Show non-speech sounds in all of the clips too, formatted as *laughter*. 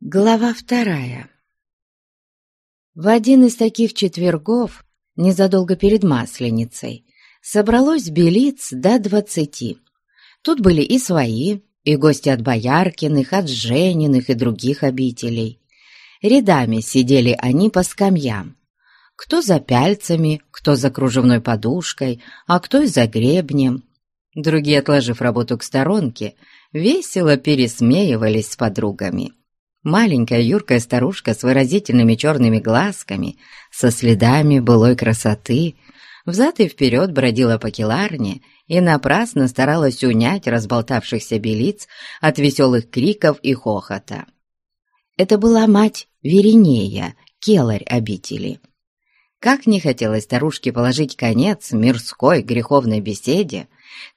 Глава вторая В один из таких четвергов, незадолго перед Масленицей, собралось белиц до двадцати. Тут были и свои, и гости от Бояркиных, от Жениных и других обителей. Рядами сидели они по скамьям. Кто за пяльцами, кто за кружевной подушкой, а кто и за гребнем. Другие, отложив работу к сторонке, весело пересмеивались с подругами. Маленькая юркая старушка с выразительными черными глазками, со следами былой красоты, взад и вперед бродила по келарне и напрасно старалась унять разболтавшихся белиц от веселых криков и хохота. Это была мать Веринея, келарь обители. Как не хотелось старушке положить конец мирской греховной беседе,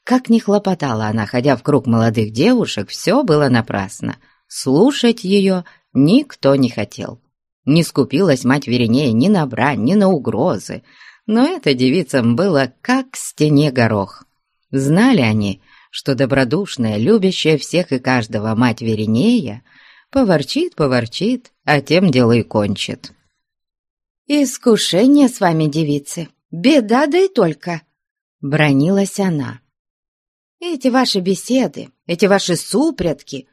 как не хлопотала она, ходя в круг молодых девушек, все было напрасно — Слушать ее никто не хотел. Не скупилась мать Веринея ни на брань, ни на угрозы, но это девицам было как к стене горох. Знали они, что добродушная, любящая всех и каждого мать Веринея поворчит, поворчит, а тем дело и кончит. «Искушение с вами, девицы, беда да и только!» — бронилась она. «Эти ваши беседы, эти ваши супрятки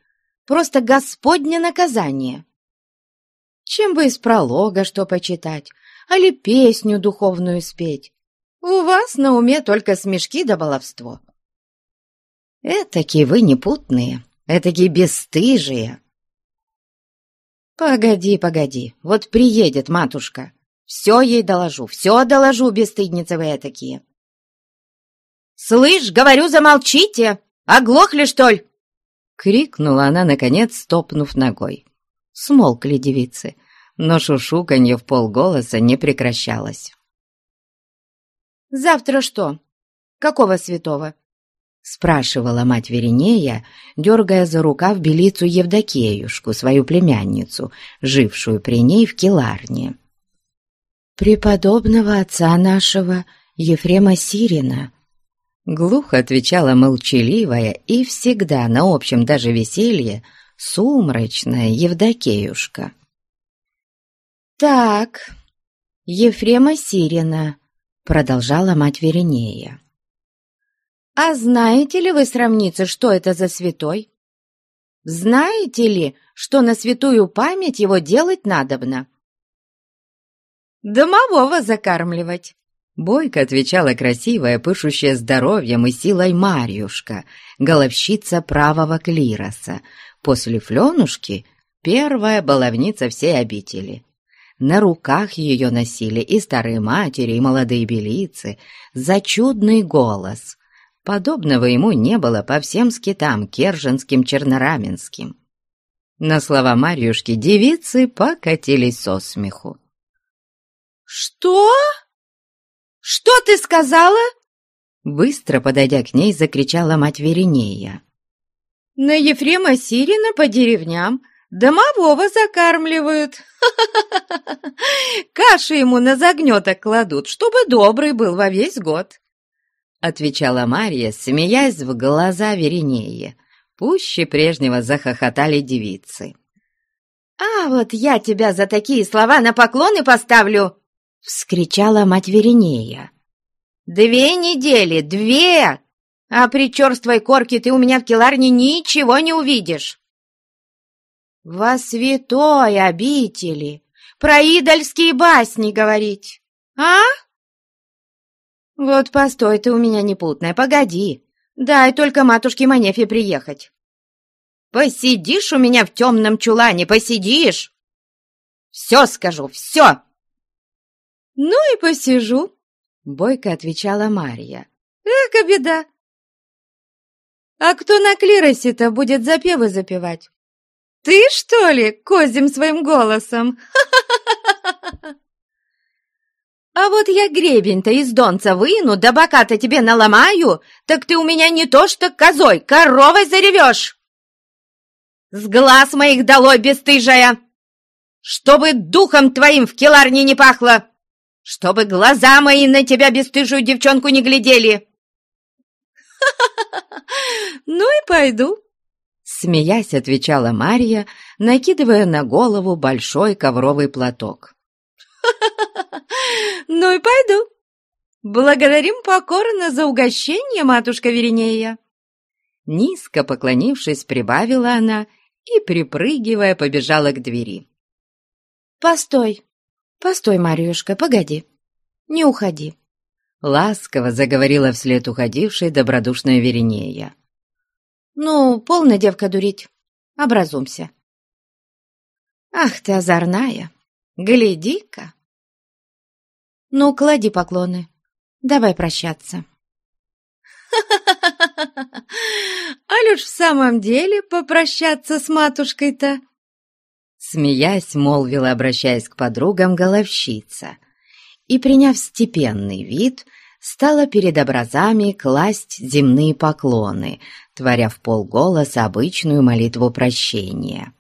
Просто Господне наказание. Чем бы из пролога что почитать, али песню духовную спеть? У вас на уме только смешки да баловство. Этакие вы непутные, этакие бесстыжие. Погоди, погоди, вот приедет матушка. Все ей доложу, все доложу, бесстыдницы вы этакие. «Слышь, говорю, замолчите! Оглохли, что ли?» Крикнула она, наконец, стопнув ногой. Смолкли девицы, но шушуканье в полголоса не прекращалось. «Завтра что? Какого святого?» спрашивала мать Веринея, дергая за рукав белицу Евдокеюшку, свою племянницу, жившую при ней в Келарне. «Преподобного отца нашего Ефрема Сирина», Глухо отвечала молчаливая и всегда на общем даже веселье сумрачная Евдокеюшка. «Так, Ефрема Сирина», — продолжала мать Веринея. «А знаете ли вы, сравниться, что это за святой? Знаете ли, что на святую память его делать надобно?» «Домового закармливать». Бойко отвечала красивая, пышущая здоровьем и силой Марьюшка, головщица правого клироса, после Фленушки первая баловница всей обители. На руках ее носили и старые матери, и молодые белицы, за чудный голос. Подобного ему не было по всем скитам керженским чернораменским. На слова Марьюшки девицы покатились со смеху. «Что?» «Что ты сказала?» Быстро подойдя к ней, закричала мать Веринея. «На Ефрема Сирина по деревням домового закармливают. *laughs* Каши ему на загнеток кладут, чтобы добрый был во весь год», отвечала Марья, смеясь в глаза Веринея. Пуще прежнего захохотали девицы. «А вот я тебя за такие слова на поклоны поставлю!» — вскричала мать Веринея. «Две недели, две! А при черствой корке ты у меня в келарне ничего не увидишь!» «Во святой обители! Про идольские басни говорить! А?» «Вот постой ты у меня непутная, погоди! Дай только матушке Манефе приехать!» «Посидишь у меня в темном чулане, посидишь!» «Все скажу, все!» «Ну и посижу», — бойко отвечала Марья. «Эка беда! А кто на клиросе-то будет запевы запевать? Ты, что ли, козим своим голосом? *laughs* А вот я гребень-то из донца выну, да бока-то тебе наломаю, так ты у меня не то что козой, коровой заревешь! С глаз моих долой, бесстыжая! Чтобы духом твоим в келарне не пахло!» Чтобы глаза мои на тебя, бесстыжую девчонку, не глядели!» *laughs* «Ну и пойду», — Смеясь, отвечала Марья, накидывая на голову большой ковровый платок. *laughs* «Ну и пойду. Благодарим покорно за угощение, матушка Веринея!» Низко поклонившись, прибавила она и, припрыгивая, побежала к двери. «Постой, постой, Марьюшка, погоди, не уходи!» Ласково заговорила вслед уходившей добродушная Веринея. «Ну, полно, девка, дурить. Образумся». «Ах ты озорная! Гляди-ка!» «Ну, клади поклоны. Давай прощаться». *laughs* «А лишь в самом деле попрощаться с матушкой-то?» Смеясь, молвила, обращаясь к подругам, головщица, и, приняв степенный вид, стала перед образами класть земные поклоны, творя в полголоса обычную молитву прощения.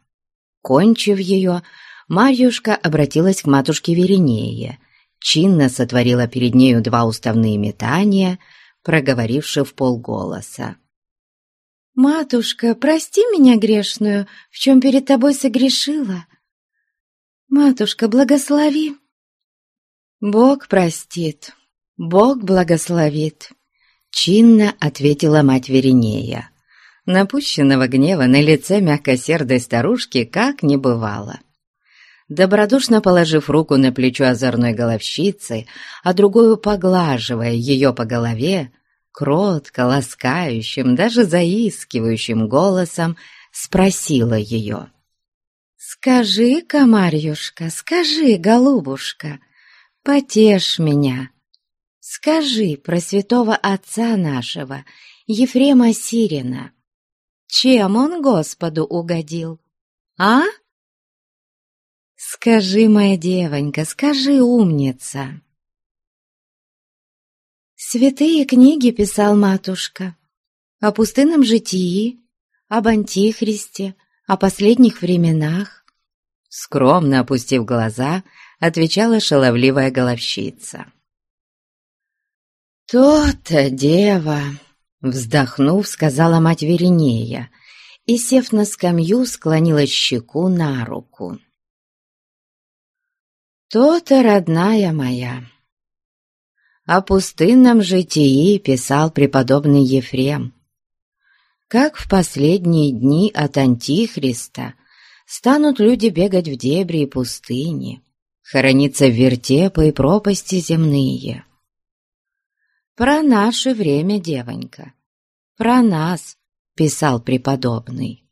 Кончив ее, Марьюшка обратилась к матушке Веринее, чинно сотворила перед нею два уставные метания, проговоривши в полголоса. «Матушка, прости меня грешную, в чем перед тобой согрешила. Матушка, благослови». «Бог простит, Бог благословит», — чинно ответила мать Веринея. Напущенного гнева на лице мягкосердой старушки как не бывало. Добродушно положив руку на плечо озорной головщицы, а другую поглаживая ее по голове, кротко, ласкающим, даже заискивающим голосом спросила ее. «Скажи-ка, Марьюшка, скажи, голубушка, потешь меня. Скажи про святого отца нашего, Ефрема Сирина. Чем он Господу угодил, а?» «Скажи, моя девонька, скажи, умница!» Святые книги писал матушка о пустынном житии, об антихристе, о последних временах. Скромно опустив глаза, отвечала шаловливая головщица. «То-то, дева!» — вздохнув, сказала мать Веринея, и, сев на скамью, склонила щеку на руку. «То-то, родная моя!» О пустынном житии писал преподобный Ефрем. Как в последние дни от Антихриста станут люди бегать в дебри и пустыни, хорониться в вертепы и пропасти земные. Про наше время, девонька, про нас, писал преподобный.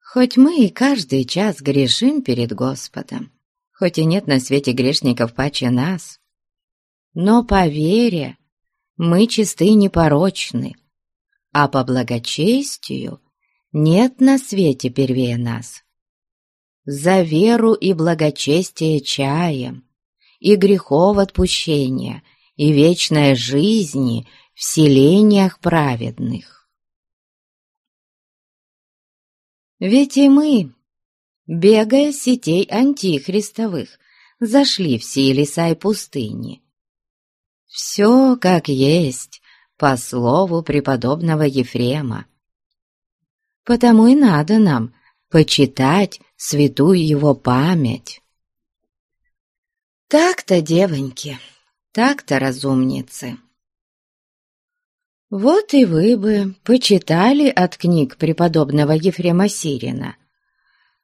Хоть мы и каждый час грешим перед Господом, хоть и нет на свете грешников паче нас, но по вере мы чисты и непорочны, а по благочестию нет на свете первее нас. За веру и благочестие чаем, и грехов отпущения, и вечной жизни в селениях праведных. Ведь и мы, бегая сетей антихристовых, зашли в сии леса и пустыни. Все как есть, по слову преподобного Ефрема. Потому и надо нам почитать святую его память. Так-то, девоньки, так-то, разумницы. Вот и вы бы почитали от книг преподобного Ефрема Сирина,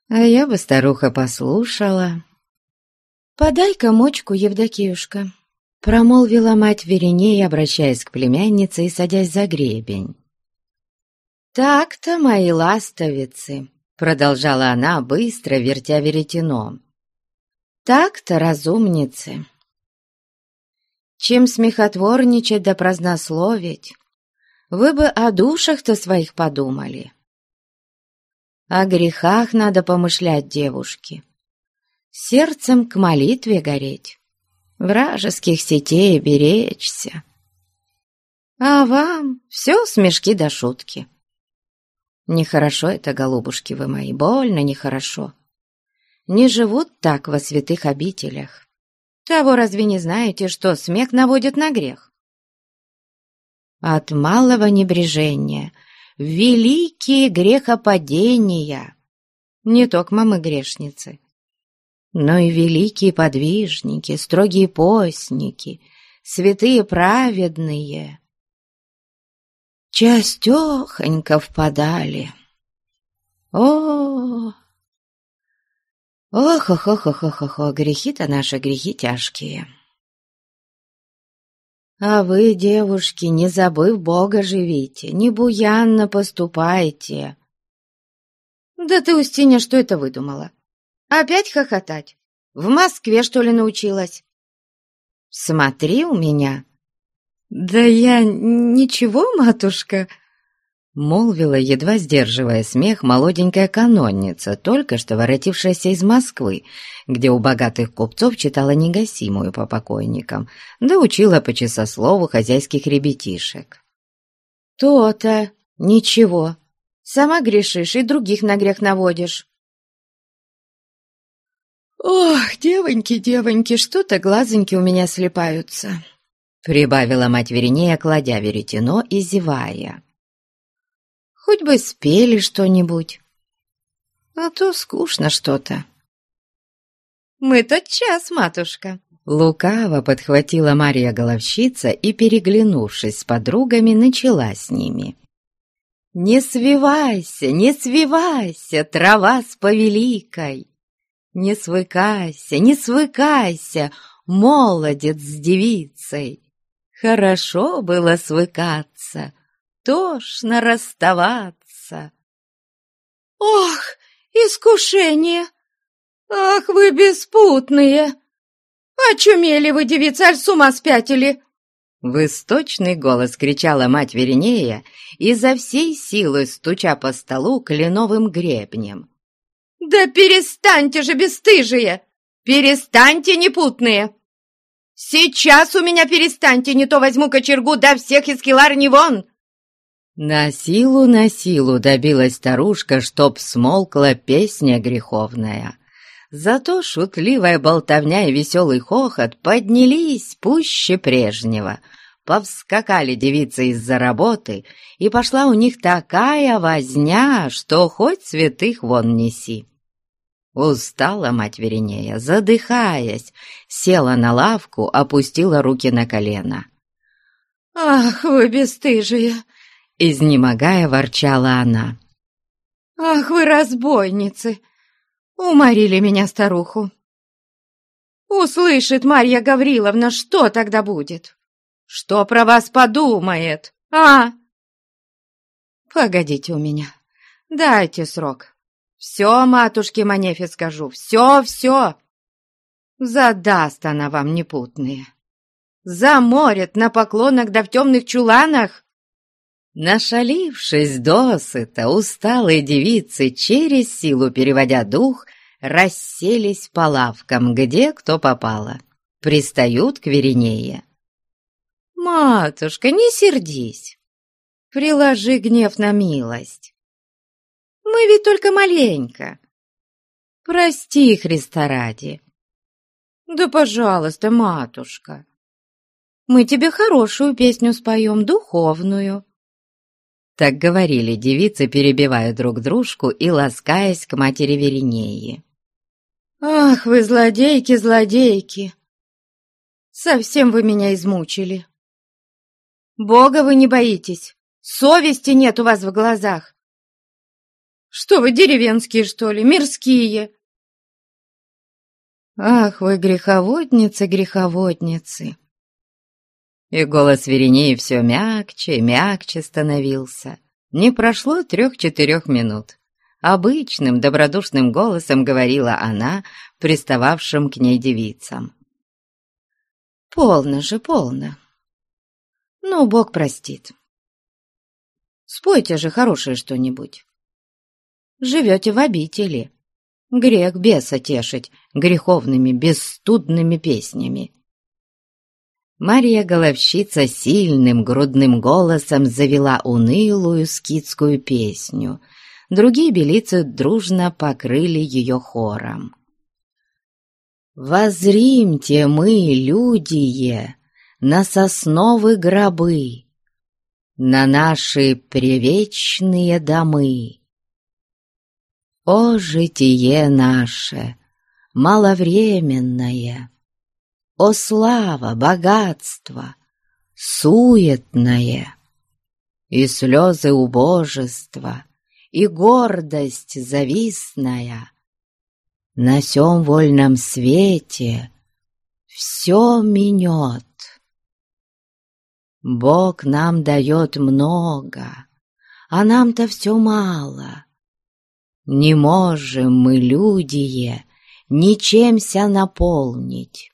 а я бы, старуха, послушала. «Подай-ка мочку, Евдокиюшка», — промолвила мать Вериней, обращаясь к племяннице и садясь за гребень. «Так-то, мои ластовицы», — продолжала она, быстро вертя веретеном. «Так-то, разумницы. Чем смехотворничать да празднословить, вы бы о душах-то своих подумали». О грехах надо помышлять девушке, сердцем к молитве гореть, вражеских сетей беречься. А вам все смешки да шутки. Нехорошо это, голубушки вы мои, больно нехорошо. Не живут так во святых обителях. Того разве не знаете, что смех наводит на грех? От малого небрежения великие грехопадения. Не только мы грешницы, но и великие подвижники, строгие постники, святые праведные. Частехонько впадали. О, ох-ох-ох-ох-ох, грехи-то наши, грехи тяжкие. А вы, девушки, не забыв Бога живите, не буянно поступайте. Да ты, Устиня, что это выдумала? Опять хохотать? В Москве, что ли, научилась? Смотри у меня. Да я ничего, матушка, Молвила, едва сдерживая смех, молоденькая канонница, только что воротившаяся из Москвы, где у богатых купцов читала негасимую по покойникам, да учила по часослову хозяйских ребятишек. «То-то! Ничего! Сама грешишь и других на грех наводишь!» «Ох, девоньки, девоньки, что-то глазоньки у меня слепаются!» Прибавила мать Веринея, кладя веретено и зевая. Хоть бы спели что-нибудь. А то скучно что-то. «Мы тот час, матушка!» Лукаво подхватила Мария Головщица и, переглянувшись с подругами, начала с ними. «Не свивайся, не свивайся, трава с повеликой! Не свыкайся, не свыкайся, молодец с девицей! Хорошо было свыкаться, тошно расставаться. «Ох, искушение! Ах, вы беспутные! Очумели вы, девица, с ума спятили!» В источный голос кричала мать Веринея, изо всей силы стуча по столу кленовым гребнем. «Да перестаньте же, бесстыжие! Перестаньте, непутные! Сейчас у меня перестаньте, не то возьму кочергу, да всех из келарни вон! На силу, на силу добилась старушка, чтоб смолкла песня греховная. Зато шутливая болтовня и веселый хохот поднялись пуще прежнего. Повскакали девицы из-за работы, и пошла у них такая возня, что хоть святых вон неси. Устала мать Веринея, задыхаясь, села на лавку, опустила руки на колено. «Ах, вы бесстыжие! Изнемогая, ворчала она. «Ах вы, разбойницы! Уморили меня старуху! Услышит Марья Гавриловна, что тогда будет? Что про вас подумает, а? Погодите у меня, дайте срок. Все, матушке Манефе скажу, все-все. Задаст она вам непутные. Заморят на поклонах да в темных чуланах. Нашалившись досыта, усталые девицы, через силу переводя дух, расселись по лавкам, где кто попало. Пристают к Веринее. «Матушка, не сердись. Приложи гнев на милость. Мы ведь только маленько. Прости, Христа ради. Да, пожалуйста, матушка. Мы тебе хорошую песню споем, духовную». Так говорили девицы, перебивая друг дружку и ласкаясь к матери Веринеи. «Ах вы, злодейки, злодейки! Совсем вы меня измучили! Бога вы не боитесь, совести нет у вас в глазах! Что вы, деревенские, что ли, мирские?» «Ах вы, греховодницы, греховодницы!» И голос Веренеи все мягче и мягче становился. Не прошло трех-четырех минут. Обычным добродушным голосом говорила она, пристававшим к ней девицам. «Полно же, полно. Ну, Бог простит. Спойте же хорошее что-нибудь. Живете в обители. Грех беса тешить греховными, бесстудными песнями. Мария Головщица сильным грудным голосом завела унылую скидскую песню. Другие белицы дружно покрыли ее хором. «Возримте мы, людие, на сосновы гробы, на наши привечные домы. О, житие наше, маловременное, О, слава, богатство, суетное, И слезы убожества, и гордость завистная, На сём вольном свете все минет. Бог нам дает много, а нам-то все мало. Не можем мы, людие, ничемся наполнить.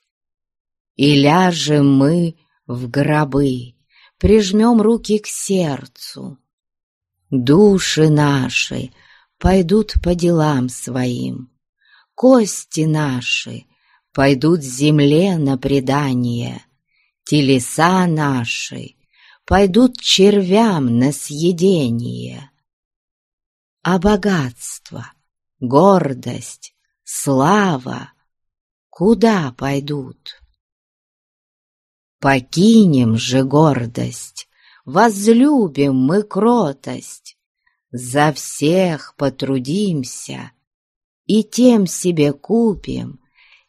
И ляжем мы в гробы, прижмем руки к сердцу. Души наши пойдут по делам своим, кости наши пойдут земле на предание телеса наши пойдут червям на съедение. А богатство, гордость, слава куда пойдут? Покинем же гордость, возлюбим мы кротость, за всех потрудимся и тем себе купим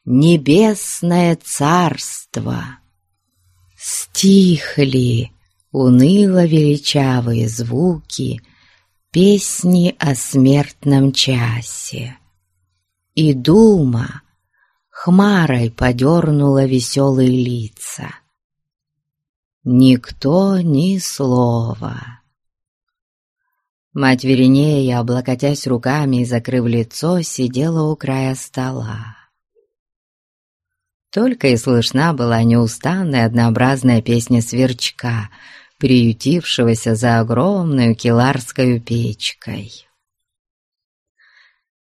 небесное царство. Стихли уныло-величавые звуки Песни о смертном часе. И дума хмарой подернула веселые лица. Никто ни слова. Мать Веринея, облокотясь руками и закрыв лицо, сидела у края стола. Только и слышна была неустанная однообразная песня сверчка, приютившегося за огромную киларской печкой.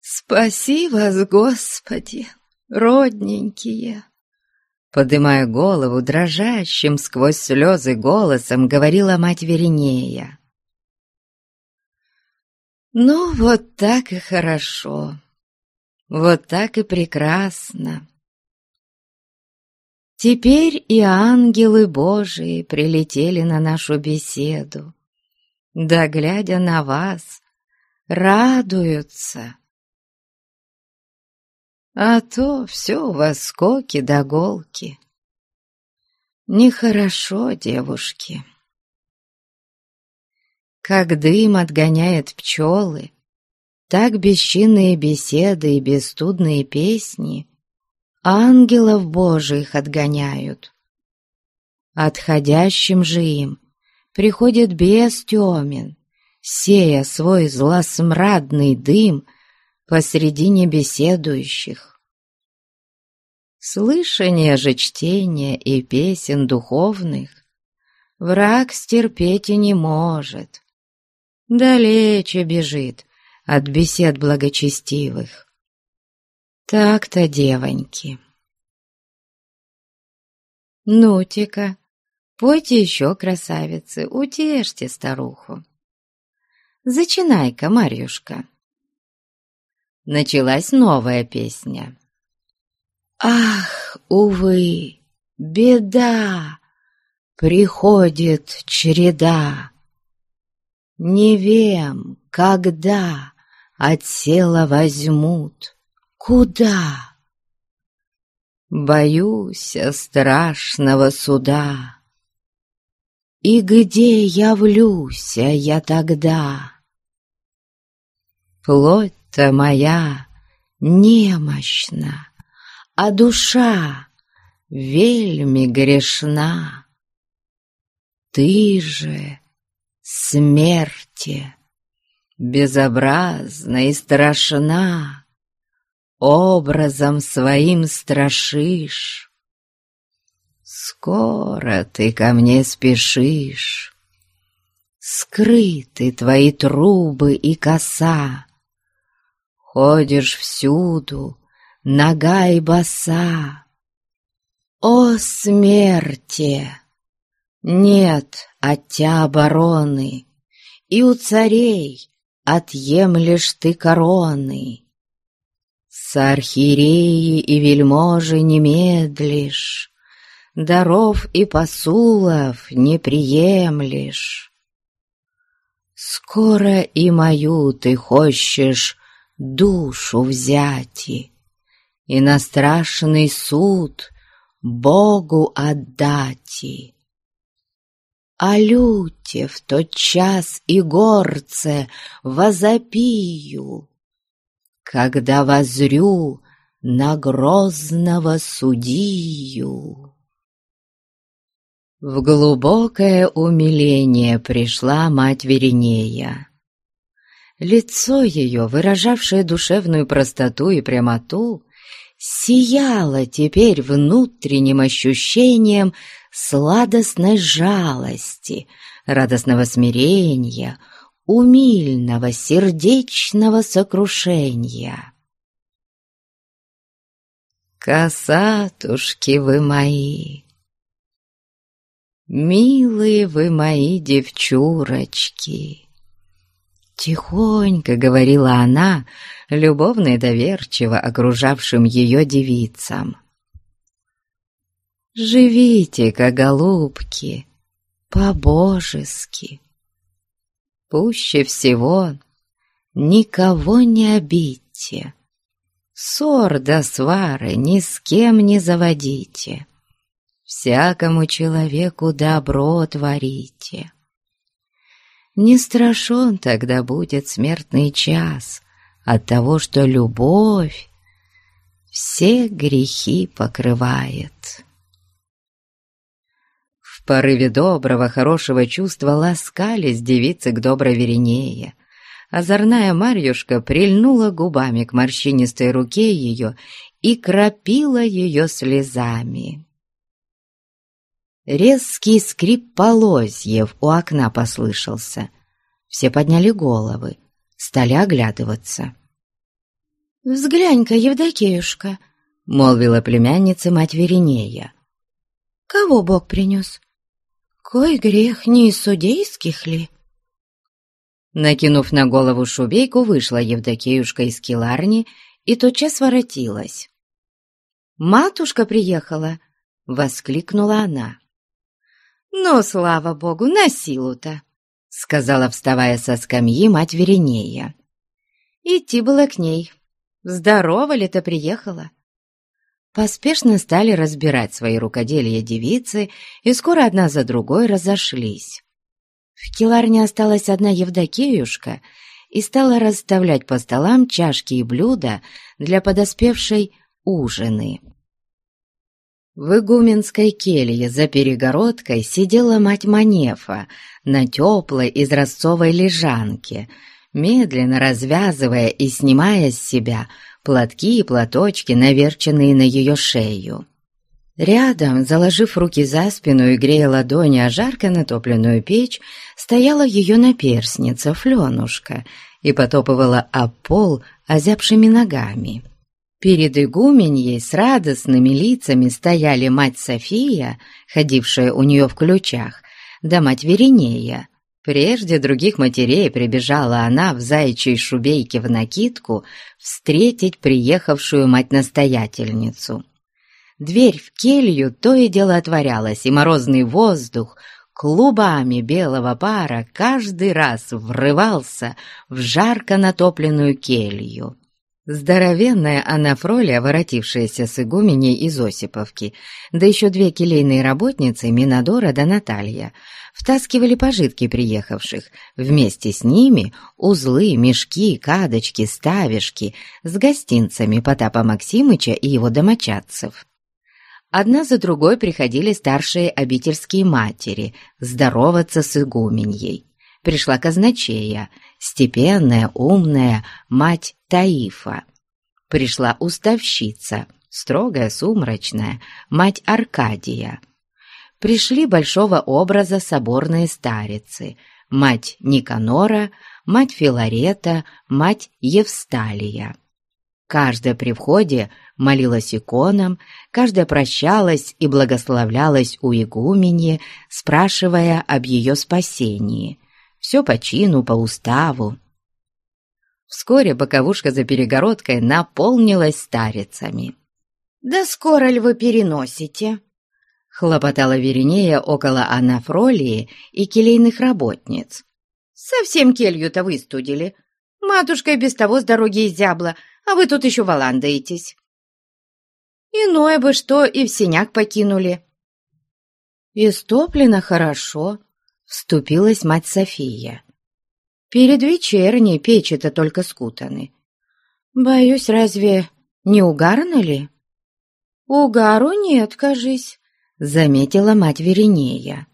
«Спаси вас, Господи, родненькие!» Подымая голову, дрожащим сквозь слезы голосом говорила мать Веринея. «Ну, вот так и хорошо, вот так и прекрасно!» Теперь и ангелы Божии прилетели на нашу беседу, да, глядя на вас, радуются. А то все у вас скоки да голки. Нехорошо, девушки. Как дым отгоняет пчелы, так бесчинные беседы и бесстудные песни ангелов Божиих отгоняют. Отходящим же им приходит бес темен, сея свой злосмрадный дым посредине беседующих. Слышание же чтения и песен духовных враг стерпеть и не может, далече бежит от бесед благочестивых. Так-то, девоньки. Ну-тика, пойте еще, красавицы, утешьте старуху. Зачинай-ка, Марьюшка. Началась новая песня. Ах, увы, беда, приходит череда. Не вем, когда от села возьмут Куда? Боюсь страшного суда. И где явлюсь я тогда? Плоть-то моя немощна, А душа вельми грешна. Ты же, смерти, безобразна и страшна, образом своим страшишь. Скоро ты ко мне спешишь, скрыты твои трубы и коса, Ходишь всюду, нога и боса. О, смерти! Нет от тебя обороны, И у царей отъемлешь ты короны. С архиереи и вельможи не медлишь, Даров и посулов не приемлешь. Скоро и мою ты хочешь душу взять, и на страшный суд Богу отдать. А люте в тот час и горце возопию, Когда возрю на грозного судью. В глубокое умиление пришла мать Веринея. Лицо ее, выражавшее душевную простоту и прямоту, сияло теперь внутренним ощущением сладостной жалости, радостного смирения, умильного сердечного сокрушения. «Косатушки вы мои!» «Милые вы мои девчурочки!» Тихонько говорила она, любовно и доверчиво окружавшим ее девицам. «Живите-ка, голубки, по-божески. Пуще всего никого не обидьте, ссор да свары ни с кем не заводите» всякому человеку добро творите. Не страшен тогда будет смертный час от того, что любовь все грехи покрывает. Порыве доброго, хорошего чувства ласкались девицы к доброй Веринее. Озорная Марьюшка прильнула губами к морщинистой руке ее и кропила ее слезами. Резкий скрип полозьев у окна послышался. Все подняли головы, стали оглядываться. «Взглянь-ка, Евдокеюшка!» — молвила племянница мать Веринея. «Кого Бог принес? Кой грех, не из судейских ли?» Накинув на голову шубейку, вышла Евдокеюшка из киларни и тотчас воротилась. «Матушка приехала!» — воскликнула она. «Ну, слава богу, на силу-то!» — сказала, вставая со скамьи, мать Веринея. Идти было к ней. Здорова ли-то приехала? Поспешно стали разбирать свои рукоделия девицы, и скоро одна за другой разошлись. В келарне осталась одна Евдокеюшка и стала расставлять по столам чашки и блюда для подоспевшей ужины. В игуменской келье за перегородкой сидела мать Манефа на теплой изразцовой лежанке, медленно развязывая и снимая с себя платки и платочки, наверченные на ее шею. Рядом, заложив руки за спину и грея ладони о жарко натопленную печь, стояла ее наперсница Фленушка и потопывала об пол озябшими ногами. Перед игуменьей с радостными лицами стояли мать София, ходившая у нее в ключах, да мать Веринея. Прежде других матерей прибежала она в заячьей шубейке в накидку встретить приехавшую мать-настоятельницу. Дверь в келью то и дело отворялась, и морозный воздух клубами белого пара каждый раз врывался в жарко натопленную келью. Здоровенная Анафролия, воротившаяся с игуменей из Осиповки, да еще две келейные работницы, Минадора да Наталья, втаскивали пожитки приехавших, вместе с ними узлы, мешки, кадочки, ставишки с гостинцами Потапа Максимыча и его домочадцев. Одна за другой приходили старшие обительские матери здороваться с игуменьей. Пришла казначея, степенная, умная мать Таифа. Пришла уставщица, строгая, сумрачная, мать Аркадия. Пришли большого образа соборные старицы, мать Никанора, мать Филарета, мать Евсталия. Каждая при входе молилась иконам, каждая прощалась и благословлялась у игуменьи, спрашивая об ее спасении. Все по чину, по уставу. Вскоре боковушка за перегородкой наполнилась старицами. «Да скоро ли вы переносите?» Хлопотала Веринея около Анафролии и келейных работниц. Совсем келью-то выстудили. Матушка и без того с дороги изябла, а вы тут еще валандаетесь. Иное бы что и в синяк покинули. Истоплено хорошо, вступилась мать София. Перед вечерней печи-то только скутаны. Боюсь, разве не угарно ли? Угару нет, кажись, заметила мать Веринея.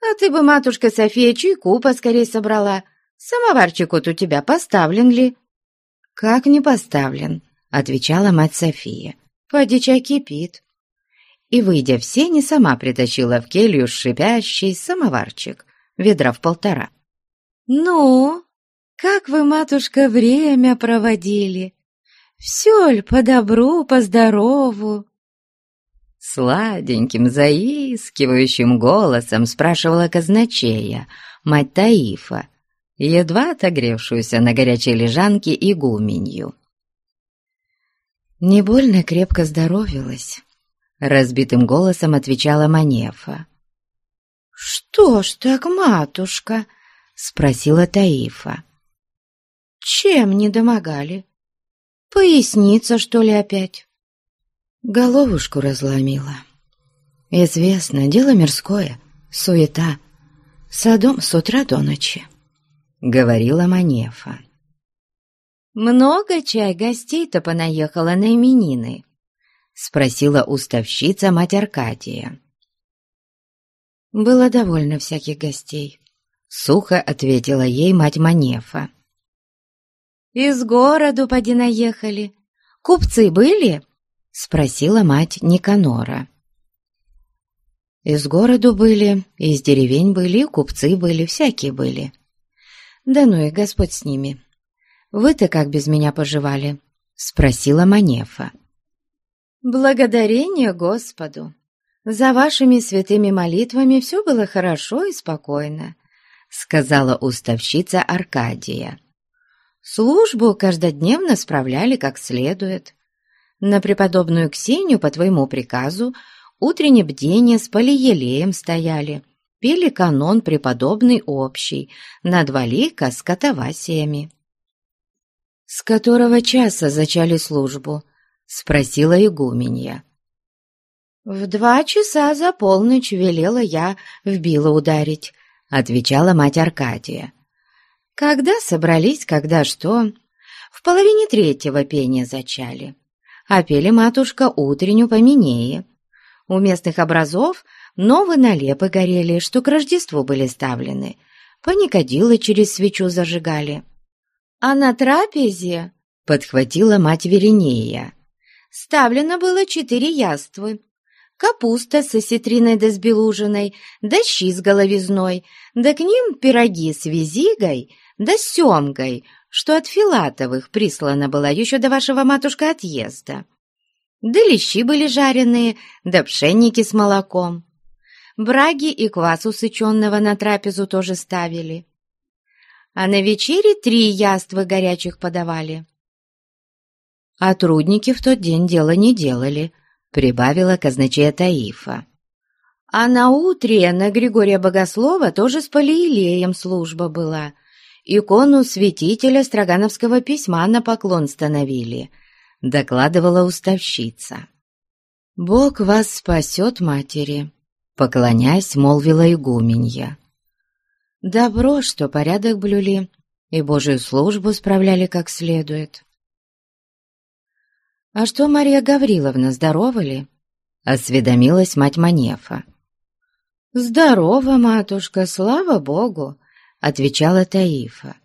А ты бы, матушка София, чайку поскорей собрала. Самоварчик вот у тебя поставлен ли? Как не поставлен, отвечала мать София. Поди кипит. И, выйдя в сени, сама притащила в келью шипящий самоварчик, ведра в полтора. «Ну, как вы, матушка, время проводили? Все ль по добру, по здорову?» Сладеньким, заискивающим голосом спрашивала казначея, мать Таифа, едва отогревшуюся на горячей лежанке игуменью. «Не больно крепко здоровилась», — разбитым голосом отвечала Манефа. «Что ж так, матушка?» — спросила Таифа. «Чем не домогали? Поясница, что ли, опять?» Головушку разломила. «Известно, дело мирское, суета. Садом с утра до ночи», — говорила Манефа. «Много чай гостей-то понаехало на именины?» — спросила уставщица мать Аркадия. «Было довольно всяких гостей», Сухо ответила ей мать Манефа. «Из городу поди наехали. Купцы были?» Спросила мать Никанора. «Из городу были, из деревень были, купцы были, всякие были. Да ну и Господь с ними. Вы-то как без меня поживали?» Спросила Манефа. «Благодарение Господу. За вашими святыми молитвами все было хорошо и спокойно сказала уставщица Аркадия. «Службу каждодневно справляли как следует. На преподобную Ксению по твоему приказу утреннее бдение с полиелеем стояли, пели канон преподобный общий, на два лика с катавасиями». «С которого часа зачали службу?» — спросила игуменья. «В два часа за полночь велела я вбила ударить», — отвечала мать Аркадия. «Когда собрались, когда что? В половине третьего пения зачали, а пели матушка утреннюю поменее. У местных образов новые налепы горели, что к Рождеству были ставлены, паникодилы через свечу зажигали. А на трапезе, — подхватила мать Веринея, — ставлено было четыре яствы, капуста с осетриной да с белужиной, да щи с головизной, да к ним пироги с визигой, да с семгой, что от Филатовых прислана была еще до вашего матушка отъезда. Да лещи были жареные, да пшенники с молоком. Браги и квасу сыченного на трапезу тоже ставили. А на вечере три яства горячих подавали. А трудники в тот день дела не делали — прибавила казначея Таифа. А на утре на Григория Богослова тоже с Полиилеем служба была. Икону святителя Строгановского письма на поклон становили, докладывала уставщица. «Бог вас спасет, матери», — поклоняясь, молвила игуменья. «Добро, что порядок блюли и Божию службу справляли как следует». «А что, Мария Гавриловна, здорова ли?» — осведомилась мать Манефа. «Здорова, матушка, слава Богу!» — отвечала Таифа.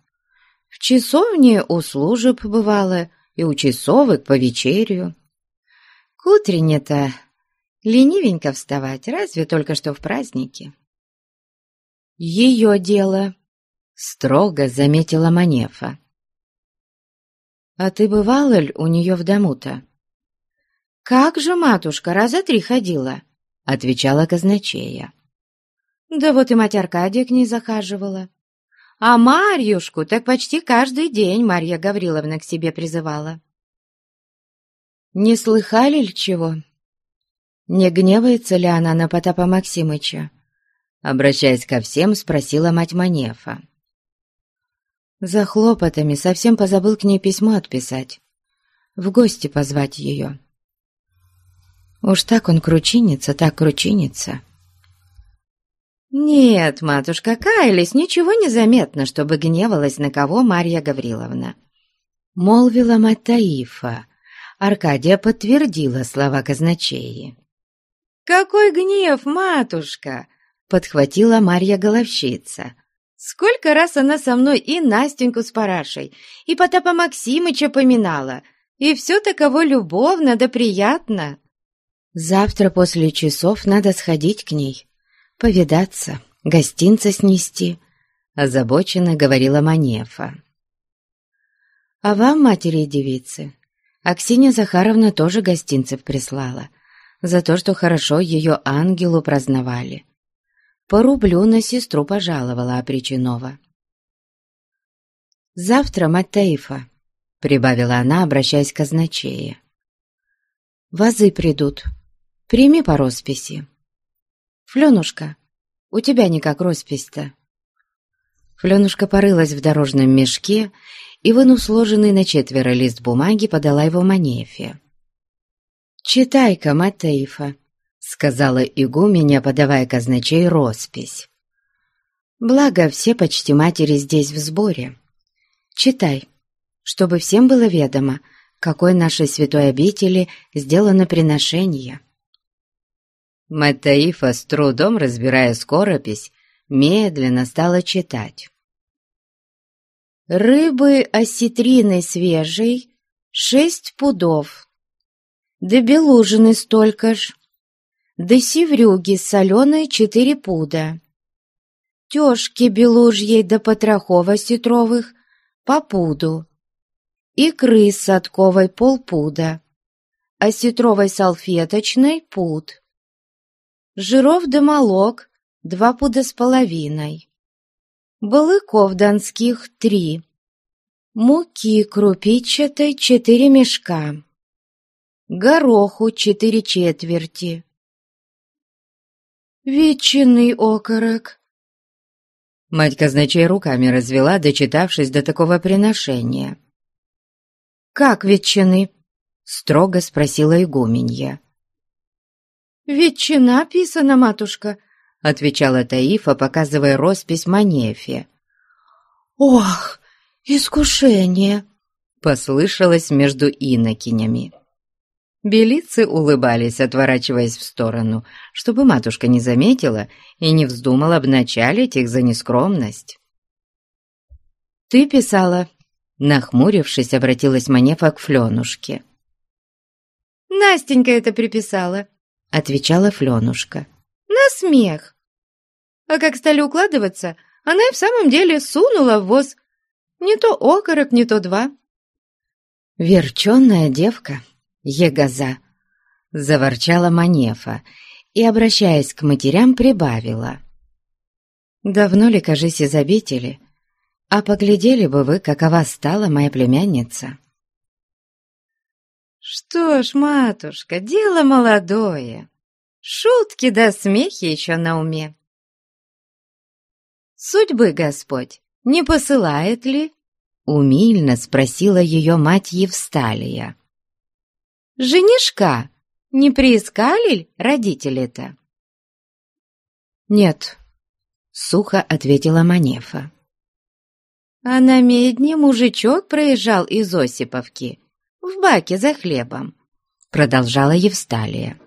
«В часовне у служеб бывало, и у часовок по вечерию. К утренне-то ленивенько вставать, разве только что в празднике». «Ее дело», — строго заметила Манефа. «А ты бывала ль у нее в дому-то?» «Как же, матушка, раза три ходила», — отвечала казначея. «Да вот и мать Аркадия к ней захаживала. А Марьюшку так почти каждый день Марья Гавриловна к себе призывала». «Не слыхали ли чего? Не гневается ли она на Потапа Максимыча?» Обращаясь ко всем, спросила мать Манефа. За хлопотами совсем позабыл к ней письмо отписать, в гости позвать ее. Уж так он кручинится, так кручинится. Нет, матушка, каялись, ничего не заметно, чтобы гневалась на кого Марья Гавриловна. Молвила мать Таифа. Аркадия подтвердила слова казначеи. «Какой гнев, матушка!» — подхватила Марья Головщица. «Сколько раз она со мной и Настеньку с Парашей, и Потапа Максимыча поминала, и все таково любовно да приятно!» «Завтра после часов надо сходить к ней, повидаться, гостинца снести», — озабоченно говорила Манефа. «А вам, матери и девицы, Аксинья Захаровна тоже гостинцев прислала, за то, что хорошо ее ангелу праздновали. По рублю на сестру пожаловала Опричинова». «Завтра, мать Таифа», — прибавила она, обращаясь к казначее. «Вазы придут, прими по росписи». «Фленушка, у тебя никак роспись-то». Фленушка порылась в дорожном мешке и, вынув сложенный на четверо лист бумаги, подала его Манефе. «Читай-ка, мать сказала игуменя, подавая казначей роспись. «Благо, все почти матери здесь в сборе. Читай, чтобы всем было ведомо, какой нашей святой обители сделано приношение». Мать с трудом разбирая скоропись, медленно стала читать. «Рыбы осетрины свежей — шесть пудов, да белужины столько ж, да севрюги соленые четыре пуда, тёшки белужьей да потрохова сетровых по пуду, икры садковой полпуда, осетровой салфеточной пуд» жиров да молок — два пуда с половиной, балыков донских — три, муки крупичатой — четыре мешка, гороху — четыре четверти, ветчины окорок. Мать казначей руками развела, дочитавшись до такого приношения. «Как ветчины?» — строго спросила игуменья. «Ветчина писана, матушка», — отвечала Таифа, показывая роспись Манефе. «Ох, искушение!» — послышалось между инокинями. Белицы улыбались, отворачиваясь в сторону, чтобы матушка не заметила и не вздумала обначалить их за нескромность. «Ты писала?» — нахмурившись, обратилась Манефа к Фленушке. «Настенька это приписала», отвечала Фленушка. «На смех!» А как стали укладываться, она и в самом деле сунула в воз. Не то окорок, не то два. «Верченная девка, егоза!» — заворчала Манефа и, обращаясь к матерям, прибавила. «Давно ли, кажись, из обители? А поглядели бы вы, какова стала моя племянница!» «Что ж, матушка, дело молодое. Шутки да смехи еще на уме. Судьбы Господь не посылает ли?» Умильно спросила ее мать Евсталия. «Женишка не приискали ли родители-то?» «Нет», — сухо ответила Манефа. «А на медне мужичок проезжал из Осиповки в баке за хлебом», — продолжала Евсталия.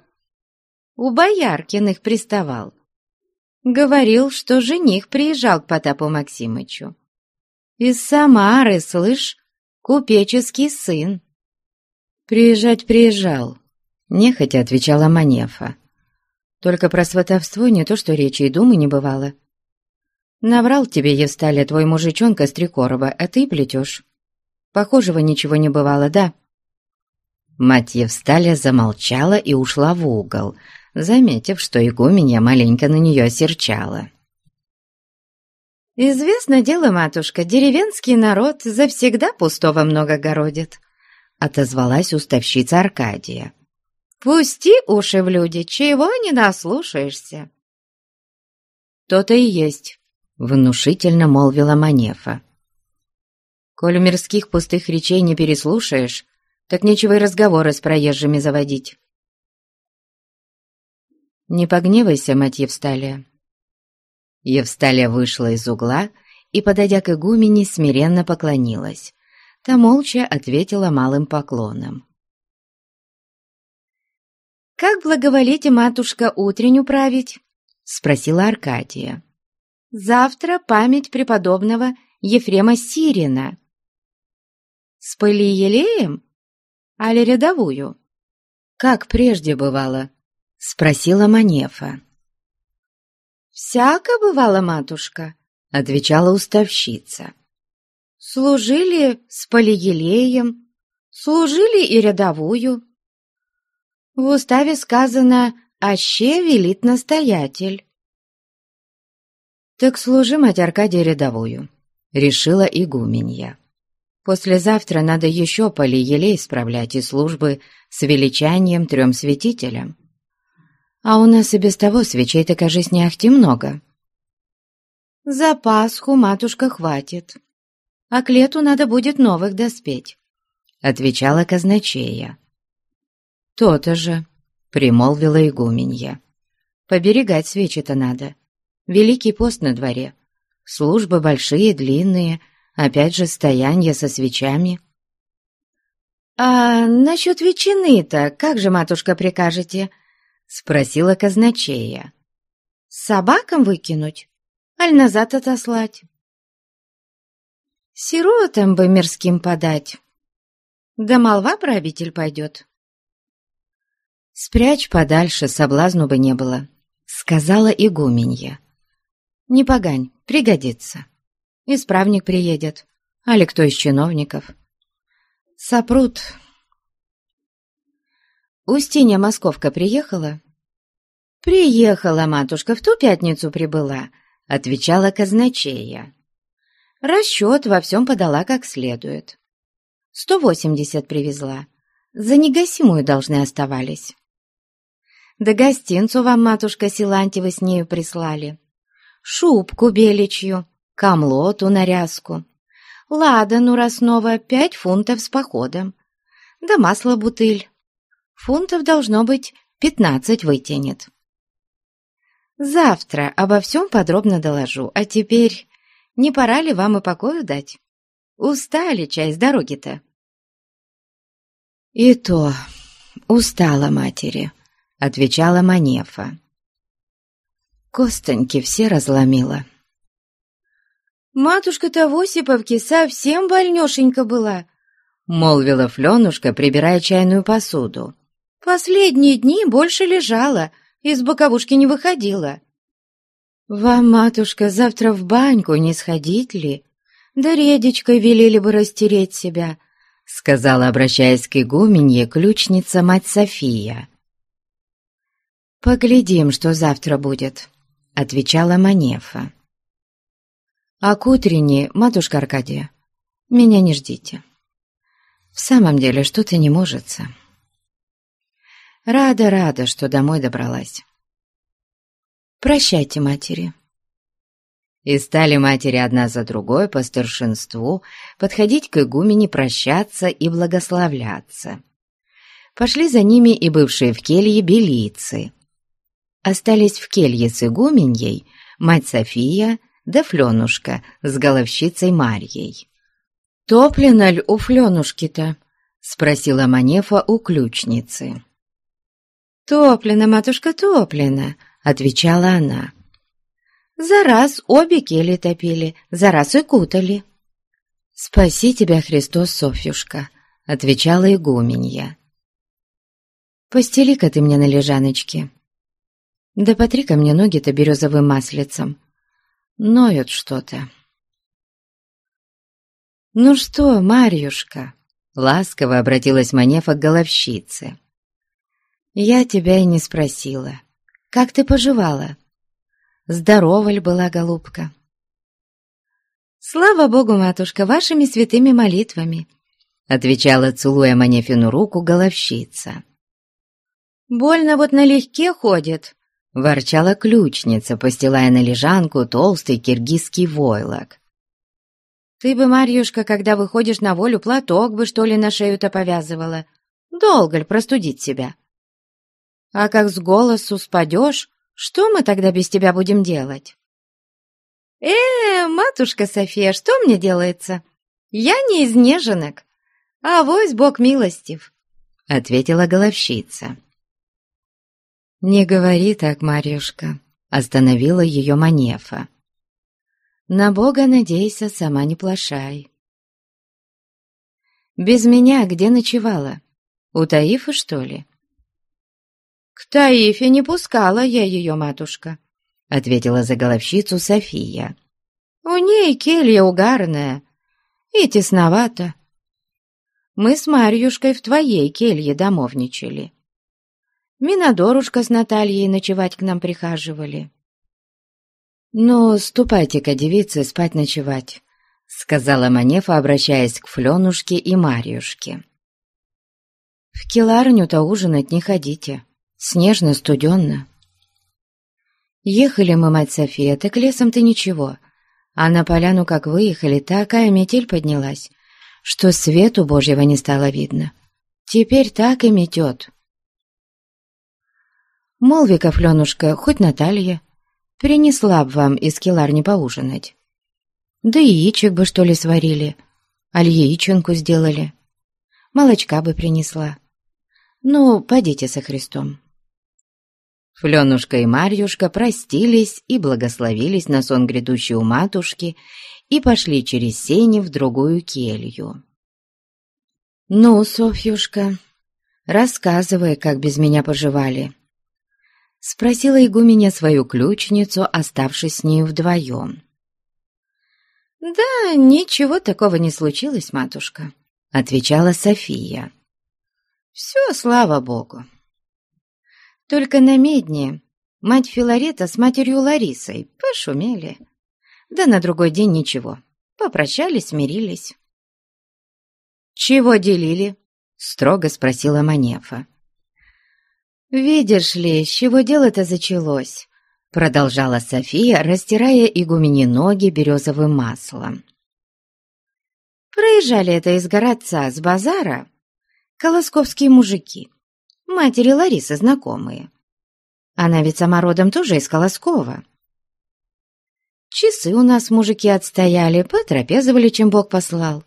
«У Бояркиных приставал. Говорил, что жених приезжал к Потапу Максимычу. Из Самары, слышь, купеческий сын». «Приезжать приезжал», — нехотя отвечала Манефа. «Только про сватовство не то что речи и думы не бывало. Наврал тебе, Евсталия, твой мужичонка Стрекорова, а ты плетешь. Похожего ничего не бывало, да?» Мать Евсталия замолчала и ушла в угол, заметив, что игуменья маленько на нее осерчала. «Известно дело, матушка, деревенский народ завсегда пустого много городит», — отозвалась уставщица Аркадия. «Пусти уши в люди, чего не наслушаешься». «То-то и есть», — внушительно молвила Манефа. Коль мирских пустых речей не переслушаешь, так нечего и разговоры с проезжими заводить. Не погневайся, мать Евсталия. Евсталия вышла из угла и, подойдя к игумене, смиренно поклонилась. Та молча ответила малым поклоном. «Как благоволите, матушка, утренню править?» — спросила Аркадия. «Завтра память преподобного Ефрема Сирина». «С полиелеем? Али рядовую?» «Как прежде бывало?» — спросила Манефа. «Всяко бывало, матушка», — отвечала уставщица. «Служили с полиелеем, служили и рядовую. В уставе сказано «Аще велит настоятель». «Так служи, мать Аркадия, рядовую», — решила игуменья. «Послезавтра надо еще полиелей справлять и службы с величанием трем святителям. А у нас и без того свечей-то, кажись, не ахти много». «За Пасху, матушка, хватит, а к лету надо будет новых доспеть», — отвечала казначея. «То-то же», — примолвила игуменья. «Поберегать свечи-то надо. Великий пост на дворе. Службы большие, длинные, опять же стоянье со свечами». «А насчет ветчины-то как же, матушка, прикажете?» — спросила казначея. «Собакам выкинуть? Аль назад отослать?» «Сиротам бы мирским подать. Да молва правитель пойдет». «Спрячь подальше, соблазну бы не было», — сказала игуменья. «Не погань, пригодится. Исправник приедет, али кто из чиновников. Сопрут». «Устинья Московка приехала?» «Приехала, матушка, в ту пятницу прибыла», — отвечала казначея. «Расчет во всем подала как следует. Сто восемьдесят привезла. За негасимую должны оставались». Да гостинцу вам, матушка Силантьева, с нею прислали. Шубку беличью, камлоту нарязку, ладану росного пять фунтов с походом, да масло бутыль. Фунтов должно быть пятнадцать вытянет. Завтра обо всем подробно доложу, а теперь не пора ли вам и покою дать? Устали чай с дороги-то. И то устала матери, — отвечала Манефа. Костоньки все разломила. «Матушка-то в Осиповке совсем больнешенька была», — молвила Фленушка, прибирая чайную посуду. «Последние дни больше лежала, из боковушки не выходила». «Вам, матушка, завтра в баньку не сходить ли? Да редечкой велели бы растереть себя», — сказала, обращаясь к игуменье, ключница мать София. «Поглядим, что завтра будет», — отвечала Манефа. «А к утренне, матушка Аркадия, меня не ждите. В самом деле что-то не можется. Рада-рада, что домой добралась. Прощайте, матери». И стали матери одна за другой по старшинству подходить к игумене прощаться и благословляться. Пошли за ними и бывшие в келье белицы, остались в келье с игуменьей мать София да Фленушка с головщицей Марьей. «Топлено ль у Фленушки-то?» — спросила Манефа у ключницы. «Топлено, матушка, топлено», — отвечала она. «За раз обе кели топили, за раз и кутали». «Спаси тебя, Христос, Софьюшка», — отвечала игуменья. «Постели-ка ты мне на лежаночке, да потри-ка мне ноги-то березовым маслицем. Ноют что-то. «Ну что, Марьюшка?» — ласково обратилась Манефа к головщице. «Я тебя и не спросила. Как ты поживала? Здорова ли была, голубка?» «Слава Богу, матушка, вашими святыми молитвами!» — отвечала, целуя Манефину руку, головщица. «Больно вот налегке ходит, ворчала ключница, постилая на лежанку толстый киргизский войлок. Ты бы, Марьюшка, когда выходишь на волю, платок бы, что ли, на шею-то повязывала. Долго ли простудить себя? А как с голосу спадешь, что мы тогда без тебя будем делать? Э, матушка София, что мне делается? Я не из неженок, а вось Бог милостив, — ответила головщица. «Не говори так, Марьюшка», — остановила ее Манефа. «На Бога надейся, сама не плашай». «Без меня где ночевала? У Таифа, что ли?» «К Таифе не пускала я ее, матушка», — ответила за головщицу София. «У ней келья угарная и тесновато. Мы с Марьюшкой в твоей келье домовничали. Минодорушка с Натальей ночевать к нам прихаживали». «Ну, ступайте-ка, девицы, спать ночевать», — сказала Манефа, обращаясь к Фленушке и Марьюшке. «В келарню-то ужинать не ходите, снежно-студенно». Ехали мы, мать София, так лесом-то ничего, а на поляну, как выехали, такая метель поднялась, что свету Божьего не стало видно. Теперь так и метет. Молви-ка, Фленушка, хоть Наталья, Принесла б вам из келарни поужинать. Да яичек бы, что ли, сварили, аль яиченку сделали. Молочка бы принесла. Ну, подите со Христом». Фленушка и Марьюшка простились и благословились на сон грядущий у матушки и пошли через сени в другую келью. «Ну, Софьюшка, рассказывай, как без меня поживали», Спросила игуменя свою ключницу, оставшись с ней вдвоем. «Да, ничего такого не случилось, матушка», — отвечала София. «Все, слава богу. Только на медне мать Филарета с матерью Ларисой пошумели. Да на другой день ничего. Попрощались, смирились». «Чего делили?» — строго спросила Манефа. «Видишь ли, с чего дело-то зачалось?» Продолжала София, растирая игумени ноги березовым маслом. Проезжали это из городца с базара колосковские мужики, матери Ларисы знакомые. Она ведь сама родом тоже из Колоскова. Часы у нас мужики отстояли, потрапезовали, чем Бог послал.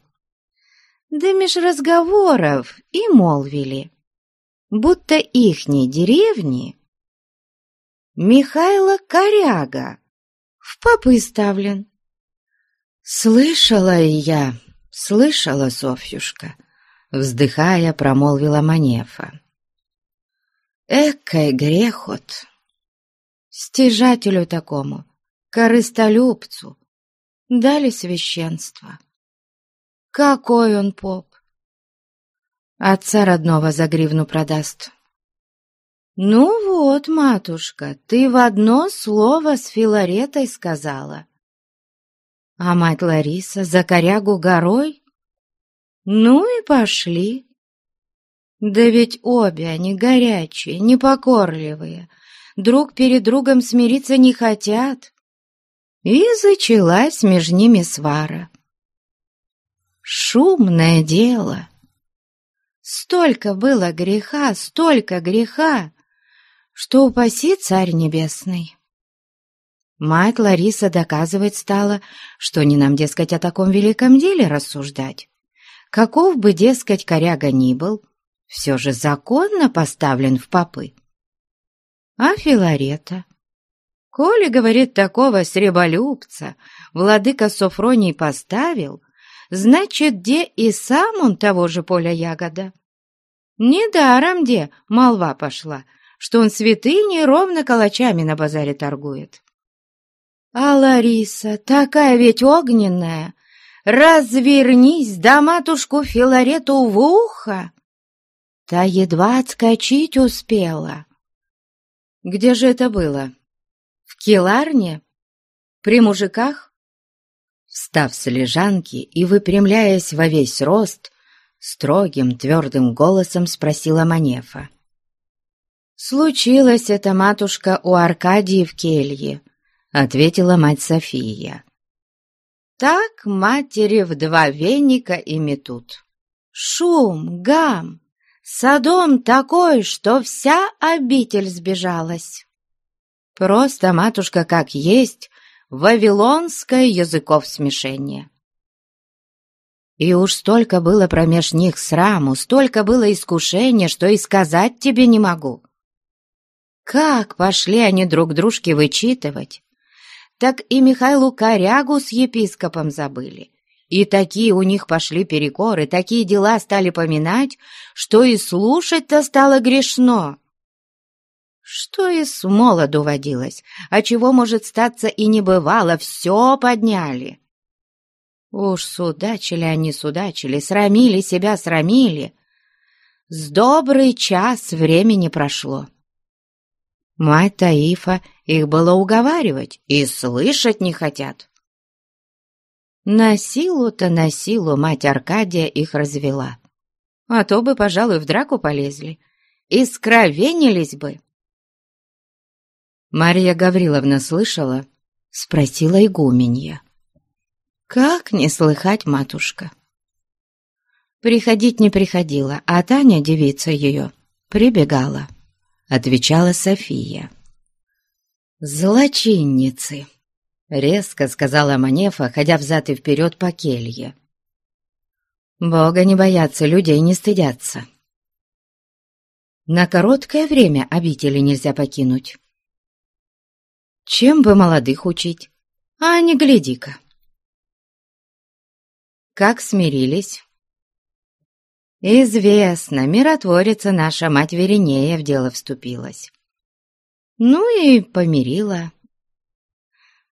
Да меж разговоров и молвили будто ихней деревни Михайло Коряга в попы ставлен. «Слышала и я, слышала, Софьюшка», — вздыхая, промолвила Манефа. «Экой грехот! Стяжателю такому, корыстолюбцу, дали священство. Какой он поп! Отца родного за гривну продаст. «Ну вот, матушка, ты в одно слово с Филаретой сказала. А мать Лариса за корягу горой? Ну и пошли. Да ведь обе они горячие, непокорливые, друг перед другом смириться не хотят. И зачалась между ними свара. Шумное дело». Столько было греха, столько греха, что упаси царь небесный. Мать Лариса доказывать стала, что не нам, дескать, о таком великом деле рассуждать. Каков бы, дескать, коряга ни был, все же законно поставлен в попы. А Филарета? Коли, говорит, такого среболюбца владыка Софроний поставил, значит, где и сам он того же поля ягода. Недаром где молва пошла, что он святыни ровно калачами на базаре торгует. А Лариса, такая ведь огненная, развернись, да матушку Филарету в ухо. Та едва отскочить успела. Где же это было? В келарне? При мужиках? Встав с лежанки и выпрямляясь во весь рост, Строгим, твердым голосом спросила Манефа. «Случилось это, матушка, у Аркадии в келье», — ответила мать София. Так матери в два веника и метут. Шум, гам, садом такой, что вся обитель сбежалась. Просто матушка как есть, вавилонское языков смешение. И уж столько было промеж них сраму, столько было искушения, что и сказать тебе не могу. Как пошли они друг дружке вычитывать, так и Михайлу Корягу с епископом забыли. И такие у них пошли перекоры, такие дела стали поминать, что и слушать-то стало грешно. Что и с молоду водилось, а чего, может, статься и не бывало, все подняли. Уж судачили они, судачили, срамили себя, срамили. С добрый час времени прошло. Мать Таифа их было уговаривать, и слышать не хотят. На силу-то на силу мать Аркадия их развела. А то бы, пожалуй, в драку полезли и скровенились бы. Марья Гавриловна слышала, спросила игуменья. «Как не слыхать, матушка?» Приходить не приходила, а Таня, девица ее, прибегала, отвечала София. «Злочинницы!» — резко сказала Манефа, ходя взад и вперед по келье. «Бога не боятся, людей не стыдятся. На короткое время обители нельзя покинуть. Чем бы молодых учить? А не гляди-ка!» Как смирились? Известно, миротворица наша мать Веринея в дело вступилась. Ну и помирила.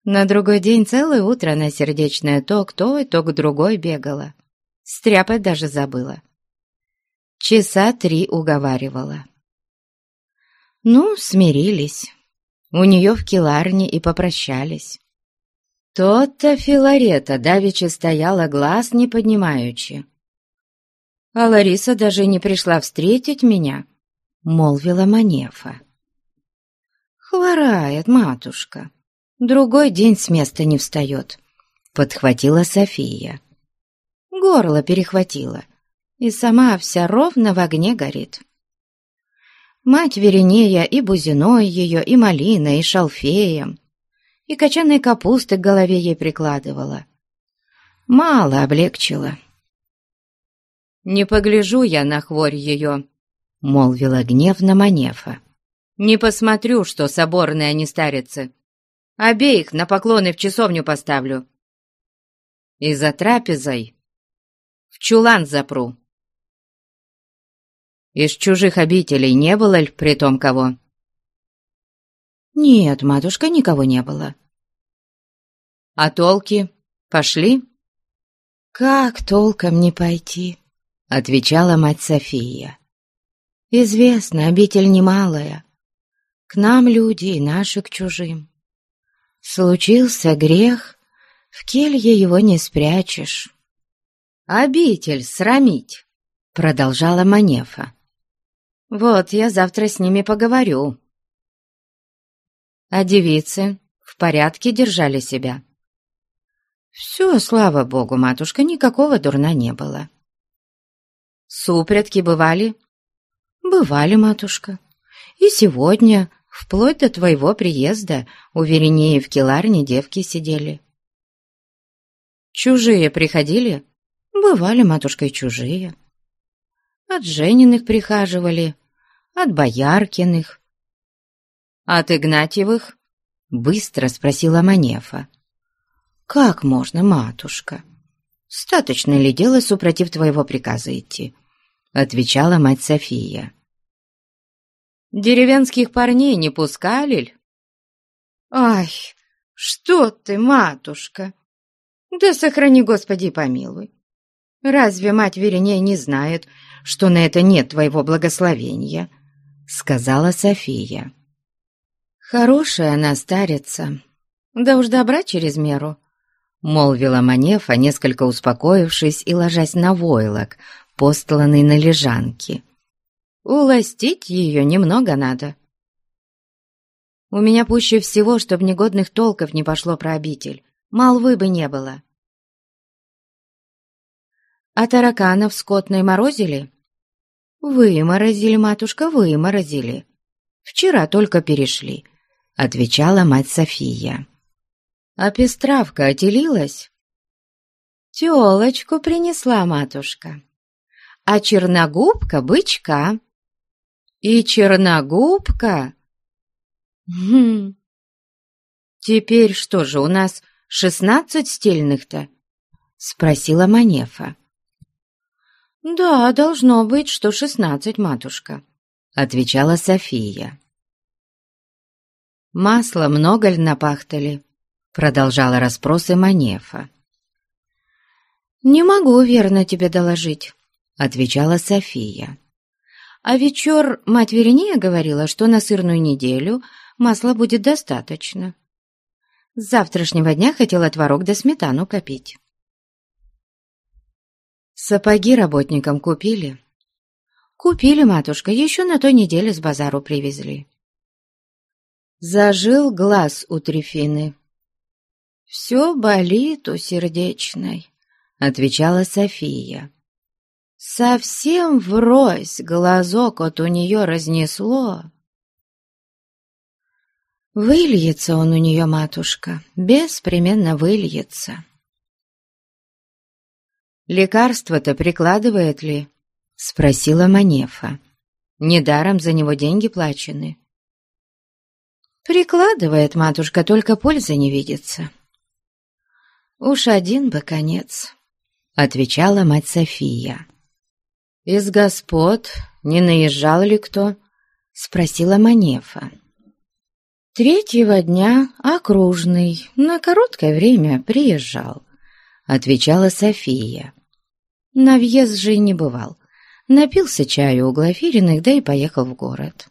На другой день целое утро на сердечное то к той, то к другой бегала. Стряпать даже забыла. Часа три уговаривала. Ну, смирились. У нее в келарне и попрощались. Тот-то Филарета давеча стояла глаз не поднимаючи. «А Лариса даже не пришла встретить меня», — молвила Манефа. «Хворает матушка. Другой день с места не встает», — подхватила София. Горло перехватила, и сама вся ровно в огне горит. Мать Веринея и Бузиной ее, и Малина, и Шалфеем — и кочанной капусты к голове ей прикладывала. Мало облегчила. «Не погляжу я на хворь ее», — молвила гневно Манефа. «Не посмотрю, что соборные они старицы. Обеих на поклоны в часовню поставлю. И за трапезой в чулан запру. Из чужих обителей не было ли при том кого?» «Нет, матушка, никого не было». «А толки? Пошли?» «Как толком не пойти?» — отвечала мать София. «Известно, обитель немалая. К нам люди и наши к чужим. Случился грех, в келье его не спрячешь». «Обитель срамить!» — продолжала Манефа. «Вот я завтра с ними поговорю». А девицы в порядке держали себя. Все, слава богу, матушка, никакого дурна не было. Супрятки бывали? Бывали, матушка. И сегодня, вплоть до твоего приезда, у Веренеи в келарне девки сидели. Чужие приходили? Бывали, матушка, и чужие. От Жениных прихаживали, от Бояркиных, «От Игнатьевых?» — быстро спросила Манефа. «Как можно, матушка? Статочно ли дело супротив твоего приказа идти?» — отвечала мать София. «Деревенских парней не пускали ль?» «Ай, что ты, матушка! Да сохрани, Господи, помилуй! Разве мать Вереней не знает, что на это нет твоего благословения?» — сказала София. «Хорошая она старится, да уж добра через меру», — молвила Манефа, несколько успокоившись и ложась на войлок, постланный на лежанке. «Уластить ее немного надо». «У меня пуще всего, чтоб негодных толков не пошло про обитель, молвы бы не было. А тараканов скотной морозили? Выморозили, матушка, выморозили. Вчера только перешли, отвечала мать София. А пестравка отелилась? Телочку принесла матушка. А черногубка — бычка. И черногубка... Хм. Теперь что же, у нас шестнадцать стельных-то? Спросила Манефа. «Да, должно быть, что шестнадцать, матушка», — отвечала София. «Масла много ли напахтали?» — продолжала расспросы Манефа. «Не могу верно тебе доложить», — отвечала София. «А вечер мать Веринея говорила, что на сырную неделю масла будет достаточно. С завтрашнего дня хотела творог да сметану попить». «Сапоги работникам купили?» «Купили, матушка, еще на той неделе с базару привезли». Зажил глаз у Трефины. «Все болит у сердечной», — отвечала София. «Совсем врозь глазок от у нее разнесло». «Выльется он у нее, матушка, беспременно выльется». «Лекарство-то прикладывает ли?» — спросила Манефа. «Недаром за него деньги плачены». «Прикладывает, матушка, только пользы не видится». «Уж один бы конец», — отвечала мать София. «Из господ не наезжал ли кто?» — спросила Манефа. «Третьего дня окружный на короткое время приезжал», — отвечала София. На въезд же и не бывал. Напился чаю у Глафириных, да и поехал в город.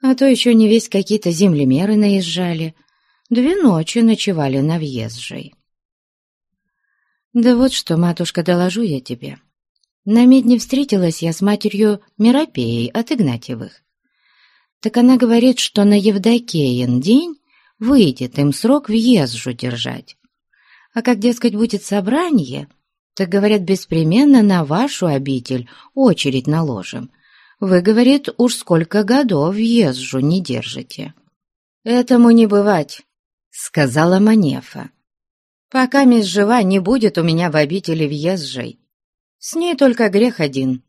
А то еще не весь какие-то землемеры наезжали. Две ночи ночевали на въезжей. Да вот что, матушка, доложу я тебе. На медне встретилась я с матерью Миропеей от Игнатьевых. Так она говорит, что на Евдокеин день выйдет им срок въезжу держать. А как, дескать, будет собрание, так, говорят, беспременно на вашу обитель очередь наложим. Вы, говорит, уж сколько годов езжу не держите. Этому не бывать, сказала Манефа. Пока мисс жива, не будет у меня в обители въезжей. С ней только грех один.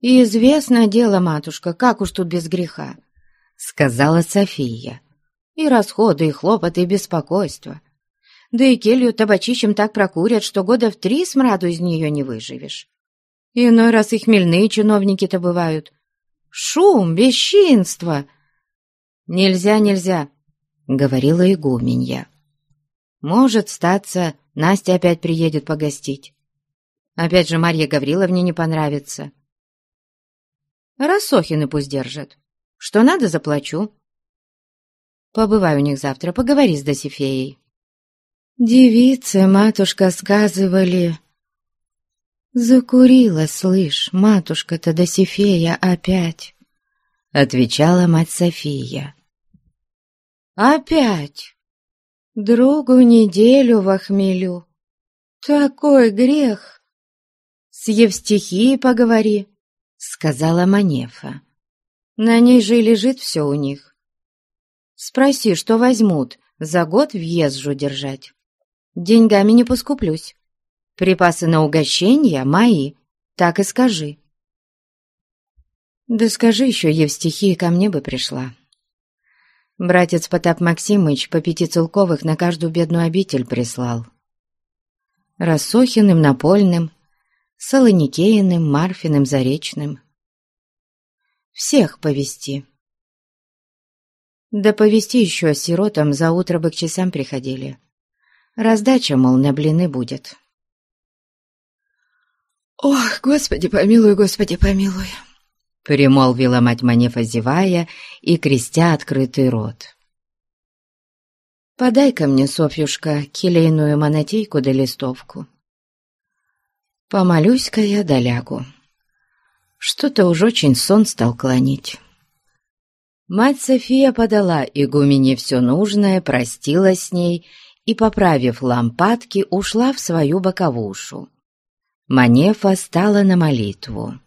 И известно дело, матушка, как уж тут без греха, сказала София. И расходы, и хлопоты, и беспокойство — да и келью табачищем так прокурят, что года в три смраду из нее не выживешь. Иной раз и хмельные чиновники-то бывают. Шум, бесчинство. Нельзя, нельзя, — говорила игуменья. Может, статься, Настя опять приедет погостить. Опять же Марья Гавриловне не понравится. Рассохины пусть держат. Что надо, заплачу. Побывай у них завтра, поговори с Досифеей. Девицы, матушка, сказывали... «Закурила, слышь, матушка-то Досифея опять», — отвечала мать София. «Опять? Другу неделю в охмелю. Такой грех!» «С Евстихией поговори», — сказала Манефа. «На ней же и лежит все у них. Спроси, что возьмут, за год въезжу держать». Деньгами не поскуплюсь. Припасы на угощение мои, так и скажи. Да скажи еще, Евстихия ко мне бы пришла. Братец Потап Максимыч по пяти целковых на каждую бедную обитель прислал. Рассохиным, Напольным, Солоникеиным, Марфиным, Заречным. Всех повести. Да повести еще сиротам за утро бы к часам приходили. Раздача, мол, на блины будет. «Ох, Господи помилуй, Господи помилуй!» Примолвила мать Манефа, зевая и крестя открытый рот. «Подай-ка мне, Софьюшка, келейную монотейку да листовку. Помолюсь-ка я долягу. Что-то уж очень сон стал клонить». Мать София подала игумене все нужное, простилась с ней и, поправив лампадки, ушла в свою боковушу. Манефа стала на молитву.